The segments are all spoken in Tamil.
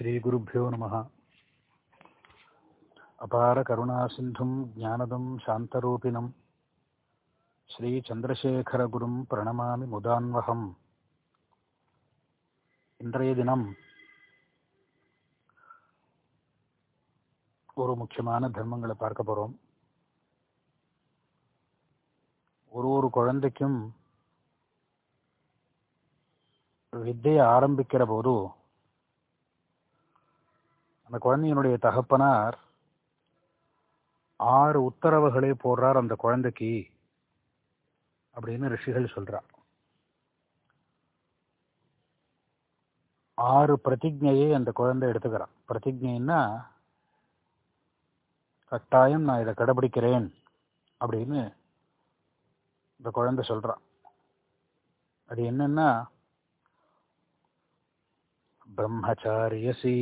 ஸ்ரீகுருப்போ நம. அபார கருணாசிந்தும் ஜானதம் சாந்தரூபிணம். ஸ்ரீச்சந்திரசேகரகுரும் பிரணமாமி முதான்வகம். இன்றைய தினம் ஒரு முக்கியமான தர்மங்களை பார்க்க போகிறோம் ஒரு ஒரு குழந்தைக்கும் வித்தையை ஆரம்பிக்கிற போது அந்த குழந்தையினுடைய தகப்பனார் ஆறு உத்தரவுகளை போடுறார் அந்த குழந்தைக்கு அப்படின்னு ரிஷிகள் சொல்றா ஆறு பிரதிஜையை அந்த குழந்தை எடுத்துக்கிறான். பிரதிஜைன்னா கட்டாயம் நான் இதை கடைபிடிக்கிறேன் அப்படின்னு இந்த குழந்தை சொல்றான். அது என்னன்னா பிரம்மச்சாரியசி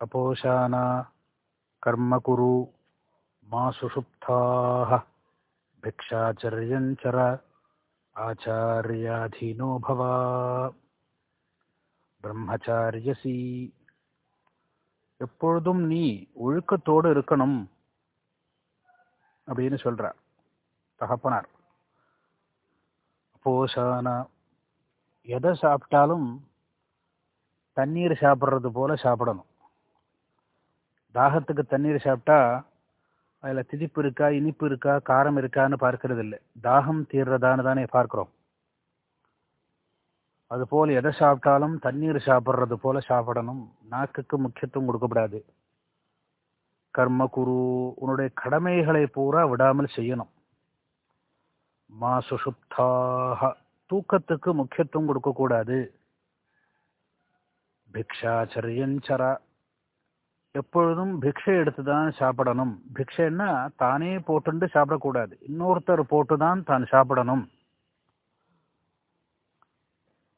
அபோஷானா கர்ம குரு மா பிக்ஷாச்சரியஞ்சர ஆச்சாரியாதீனோபவா பிரம்மச்சாரியசி எப்பொழுதும் நீ ஒழுக்கத்தோடு இருக்கணும் அப்படின்னு சொல்கிறார் தகப்பனார். போஷான எதை சாப்பிட்டாலும் தண்ணீர் சாப்பிட்றது போல சாப்பிடணும். தாகத்துக்கு தண்ணீர் சாப்பிட்டா அதில் திதிப்பு இருக்கா இனிப்பு இருக்கா காரம் இருக்கான்னு பார்க்கறது இல்லை தாகம் தீர்றதான்னு தானே பார்க்குறோம். அதுபோல் எதை சாப்பிட்டாலும் தண்ணீர் சாப்பிட்றது போல சாப்பிடணும். நாக்குக்கு முக்கியத்துவம் கொடுக்கப்படாது. கர்ம குரு உன்னுடைய கடமைகளை பூரா விடாமல் செய்யணும். மா சுஷுப்தாக தூக்கத்துக்கு முக்கியத்துவம் கொடுக்கக்கூடாது. பிக்ஷாச்சரியஞ்சரா. எப்பொழுதும் பிக்ஷை எடுத்து தான் சாப்பிடணும். பிக்ஷைன்னா தானே போட்டுண்டு சாப்பிடக்கூடாது. இன்னொருத்தர் போட்டு தான் தான் சாப்பிடணும்.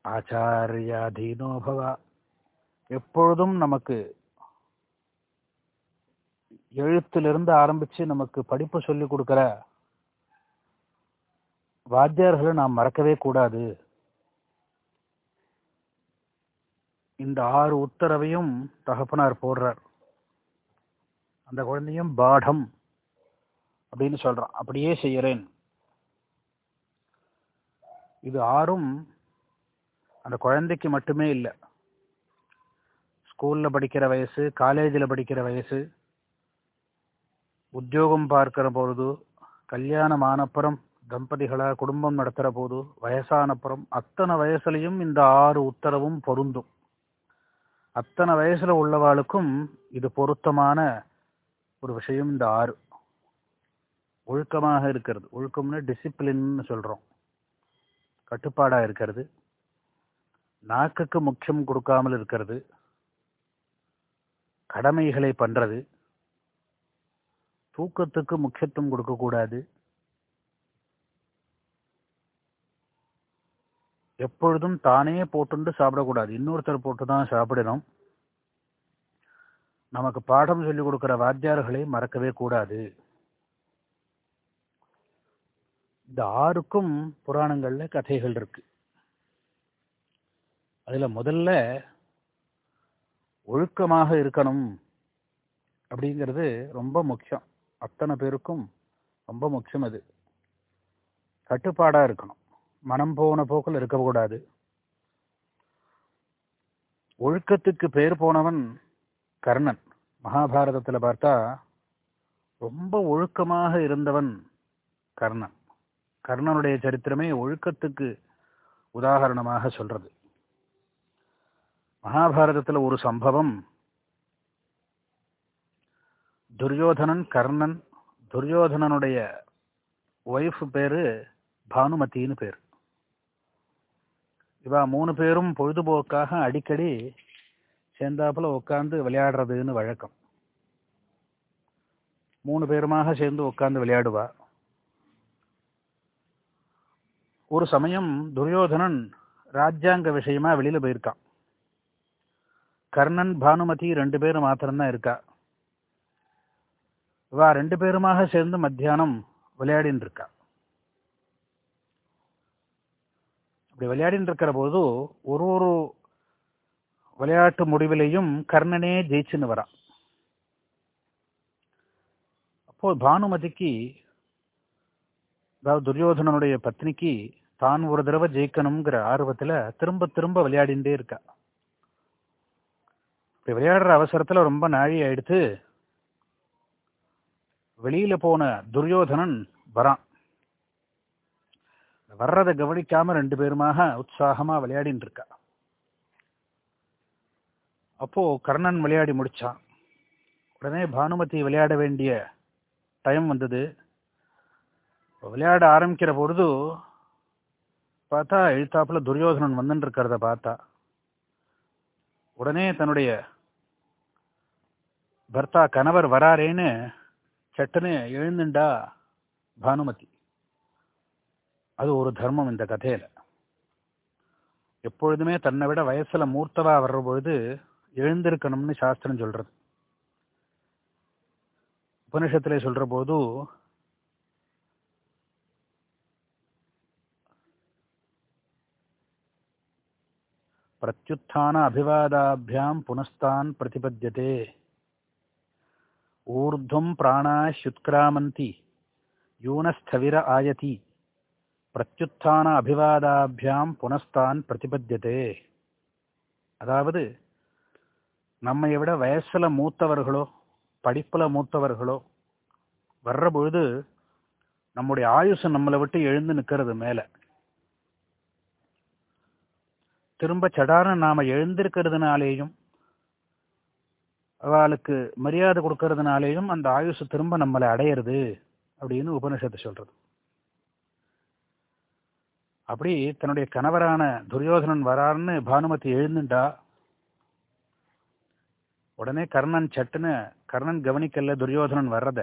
ஆச்சாரியாதீனோபவா. எப்பொழுதும் நமக்கு எழுத்திலிருந்து ஆரம்பிச்சு நமக்கு படிப்பு சொல்லி கொடுக்குற வாத்தியார்களை நாம் மறக்கவே கூடாது. இந்த ஆறு உத்தரவையும் தகப்பனார் போடுறார். அந்த குழந்தையும் பாடம் அப்படின்னு சொல்றான். அப்படியே செய்கிறேன் இது ஆறும் அந்த குழந்தைக்கு மட்டுமே இல்லை. ஸ்கூலில் படிக்கிற வயசு காலேஜில் படிக்கிற வயசு உத்தியோகம் பார்க்கிற பொழுது கல்யாணம் ஆனப்புறம் தம்பதிகளாக குடும்பம் நடத்துகிற போது வயசானப்புறம் அத்தனை வயசுலையும் இந்த ஆறு உத்தரவும் பொருந்தும். அத்தனை வயசில் உள்ளவாளுக்கும் இது பொருத்தமான ஒரு விஷயம் இந்த ஆறு. ஒழுக்கமாக இருக்கிறது. ஒழுக்கம்னு டிசிப்ளின்னு சொல்கிறோம் கட்டுப்பாடாக இருக்கிறது. நாக்குக்கு முக்கியம் கொடுக்காமல் இருக்கிறது. கடமைகளை பண்ணுறது தூக்கத்துக்கு முக்கியத்துவம் கொடுக்கக்கூடாது. எப்பொழுதும் தானே போட்டுண்டு சாப்பிடக்கூடாது. இன்னொருத்தர் போட்டு தான் சாப்பிடணும். நமக்கு பாடம் சொல்லிக் கொடுக்கிற வாத்தியார்களை மறக்கவே கூடாது. இந்த ஆறுக்கும் புராணங்களில் கதைகள் இருக்கு. அதில் முதல்ல ஒழுக்கமாக இருக்கணும் அப்படிங்கிறது ரொம்ப முக்கியம். அத்தனை பேருக்கும் ரொம்ப முக்கியம் அது. கட்டுப்பாடாக இருக்கணும். மனம் போன போக்கில் இருக்கக்கூடாது. ஒழுக்கத்துக்கு பேர் போனவன் கர்ணன். மகாபாரதத்தில் பார்த்தா ரொம்ப ஒழுக்கமாக இருந்தவன் கர்ணன். கர்ணனுடைய சரித்திரமே ஒழுக்கத்துக்கு உதாகரணமாக சொல்றது. மகாபாரதத்தில் ஒரு சம்பவம். துரியோதனன் கர்ணன் துரியோதனனுடைய ஒய்ஃப் பேரு பானுமத்தின்னு பேர். இவா மூணு பேரும் பொழுதுபோக்காக அடிக்கடி சேர்ந்தாப்புல உட்காந்து விளையாடுறதுன்னு வழக்கம். மூணு பேருமாக சேர்ந்து உட்காந்து விளையாடுவா. ஒரு சமயம் துரியோதனன் ராஜ்யாங்க விஷயமா வெளியில போயிருக்கான். கர்ணன் பானுமதி ரெண்டு பேரும் மாத்திரம்தான் இருக்கா. இவா ரெண்டு பேருமாக சேர்ந்து மத்தியானம் விளையாடின்னு இருக்கா. அப்படி விளையாடின்னு இருக்கிற போது ஒரு ஒரு விளையாட்டு முடிவிலையும் கர்ணனே ஜெயிச்சுன்னு வரான். அப்போ பானுமதிக்கு அதாவது துரியோதனனுடைய பத்னிக்கு தான் ஒரு தடவை ஜெயிக்கணுங்கிற ஆர்வத்தில் திரும்ப திரும்ப விளையாடிண்டே இருக்கா. இப்படி விளையாடுற அவசரத்தில் ரொம்ப நாழி ஆயிடுத்து வெளியில் போன துரியோதனன் வரான். வர்றதை கவனிக்காம ரெண்டு பேருமாக உற்சாகமாக விளையாடின்னு இருக்கா அப்போ கர்ணன் விளையாடி முடிச்சான். உடனே பானுமதி விளையாட வேண்டிய டைம் வந்தது. விளையாட ஆரம்பிக்கிற பொழுது பார்த்தா எழுத்தாப்புல துரியோதனன் வந்துட்டு இருக்கிறத பார்த்தா. உடனே தன்னுடைய பர்த்தா கணவர் வராரேன்னு சட்டுன்னு எழுந்துண்டா பானுமதி. அது ஒரு தர்மம் இந்த கதையில. எப்பொழுதுமே தன்னை விட வயசுல மூர்த்தவா வர்ற பொழுது எழுந்திருக்கணும்னு சாஸ்திரம் சொல்றது உபனிஷத்திலே சொல்ற போது பிரத்யுத்தான அபிவாதாபியாம் புனஸ்தான் பிரதிபத்தியதே ஊர்துவம் பிராணாஷுத்கிராமந்தி யூனஸ்தவிர ஆயதி பிரத்யுத்தான அபிவாதாபியாம் புனஸ்தான் பிரதிபத்தியதே அதாவது நம்மை விட வயசுல மூத்தவர்களோ படிப்புல மூத்தவர்களோ வர்ற பொழுது நம்முடைய ஆயுசு நம்மளை விட்டு எழுந்து நிக்கிறது மேல. திரும்ப சடார நாம எழுந்திருக்கிறதுனாலேயும் அவளுக்கு மரியாதை கொடுக்கறதுனாலேயும் அந்த ஆயுசு திரும்ப நம்மளை அடையிறது அப்படின்னு உபனிஷத்து சொல்றது. அப்படி தன்னுடைய கணவரான துரியோதனன் வராருன்னு பானுமதி எழுந்துட்டா உடனே கர்ணன் சட்டுன்னு கர்ணன் கவனிக்கல துரியோதனன் வர்றத.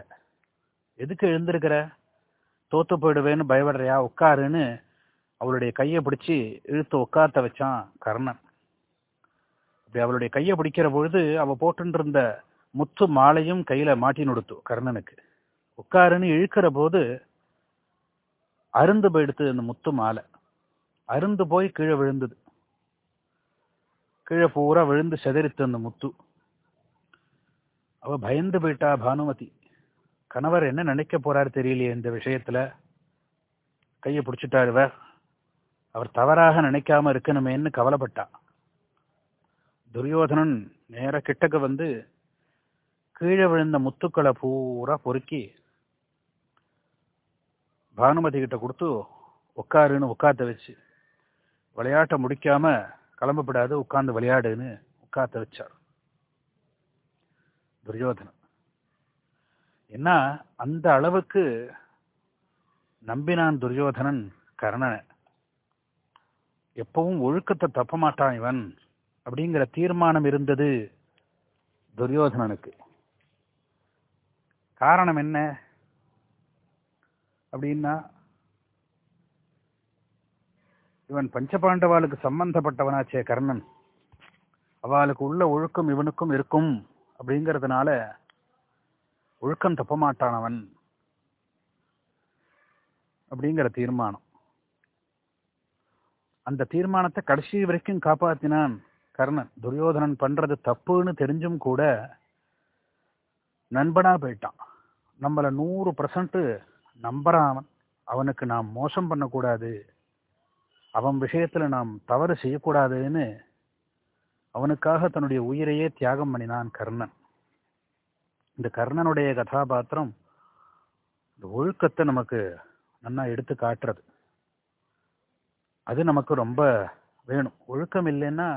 எதுக்கு எழுந்திருக்கிற? தோத்து போயிடுவேன்னு பயப்படுறியா? உட்காருன்னு அவளுடைய கையை பிடிச்சி இழுத்து உட்காத்த வச்சான் கர்ணன். அப்படி அவளுடைய கையை பிடிக்கிற பொழுது அவ போட்டுருந்த முத்து மாலையும் கையில மாட்டி நொடுத்து கர்ணனுக்கு. உட்காருன்னு இழுக்கிற போது அருந்து போயிடுத்து அந்த முத்து மாலை. அருந்து போய் கீழே விழுந்தது. கீழே பூரா விழுந்து செதறித்து அந்த முத்து. அவ பயந்து போயிட்டா பானுமதி. கணவர் என்ன நினைக்க போறாரு தெரியலையே இந்த விஷயத்துல. கையை பிடிச்சிட்டாரு இவர். அவர் தவறாக நினைக்காம இருக்கணுமேன்னு கவலைப்பட்டா. துரியோதனன் நேர கிட்டக்க வந்து கீழே விழுந்த முத்துக்களை பூரா பொறுக்கி பானுமதி கிட்ட கொடுத்து உட்காருன்னு உட்காத்த வச்சு. விளையாட்டை முடிக்காம கிளம்பப்படாது உட்காந்து விளையாடுன்னு உட்காத்த வச்சார். துரியோதனன். என்ன அந்த அளவுக்கு நம்பினான் துரியோதனன் கர்ணனை. எப்பவும் ஒழுக்கத்தை தப்ப மாட்டான் இவன் அப்படிங்கிற தீர்மானம் இருந்தது துரியோதனனுக்கு. காரணம் என்ன? அப்படின்னா இவன் பஞ்சபாண்டவாளுக்கு சம்பந்தப்பட்டவனாச்சே கர்ணன். அவளுக்கு உள்ள ஒழுக்கம் இவனுக்கும் இருக்கும். அப்படிங்கிறதுனால ஒழுக்கம் தப்ப மாட்டானவன் அப்படிங்கிற தீர்மானம். அந்த தீர்மானத்தை கடைசி வரைக்கும் காப்பாத்தினான் கர்ணன். துரியோதனன் பண்றது தப்புன்னு தெரிஞ்சும் கூட நண்பனா போயிட்டான். நம்மள நூறு பர்சன்ட் நம்புறான். அவன் அவனுக்கு நாம் மோசம் பண்ணக்கூடாது. அவன் விஷயத்துல நாம் தவறு செய்யக்கூடாதுன்னு அவனுக்காக தன்னுடைய உயிரையே தியாகம் பண்ணினான் கர்ணன். இந்த கர்ணனுடைய கதாபாத்திரம் இந்த ஒழுக்கத்தை நமக்கு நன்னா எடுத்து காட்டுறது. அது நமக்கு ரொம்ப வேணும். ஒழுக்கம் இல்லைன்னா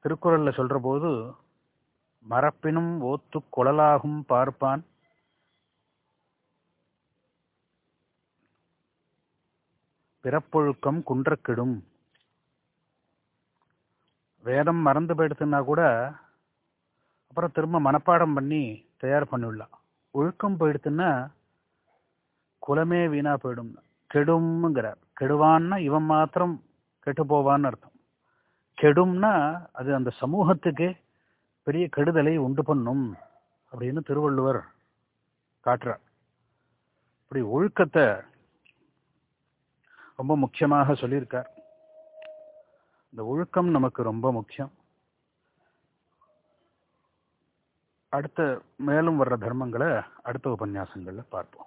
திருக்குறளில் சொல்கிற போது மரப்பினும் ஓத்து குழலாகும் பார்ப்பான். பிறப்பொழுக்கம் குன்றக்கிடும். வேதம் மறந்து போயிடுத்துன்னா கூட அப்புறம் திரும்ப மனப்பாடம் பண்ணி தயார் பண்ணிவிடலாம் ஒழுக்கம் போயிடுத்துன்னா குலமே வீணா போயிடும். கெடும்ங்கிறார் கெடுவான்னா இவன் மாத்திரம் கெட்டு போவான்னு அர்த்தம். கெடும்னா அது அந்த சமூகத்துக்கே பெரிய கெடுதலை உண்டு பண்ணும் அப்படின்னு திருவள்ளுவர் காட்டுறார். இப்படி ஒழுக்கத்தை ரொம்ப முக்கியமாக சொல்லியிருக்கார். இந்த ஒழுக்கம் நமக்கு ரொம்ப முக்கியம். அடுத்த மேலும் வர்ற தர்மங்களை அடுத்த உபன்யாசங்களில் பார்ப்போம்.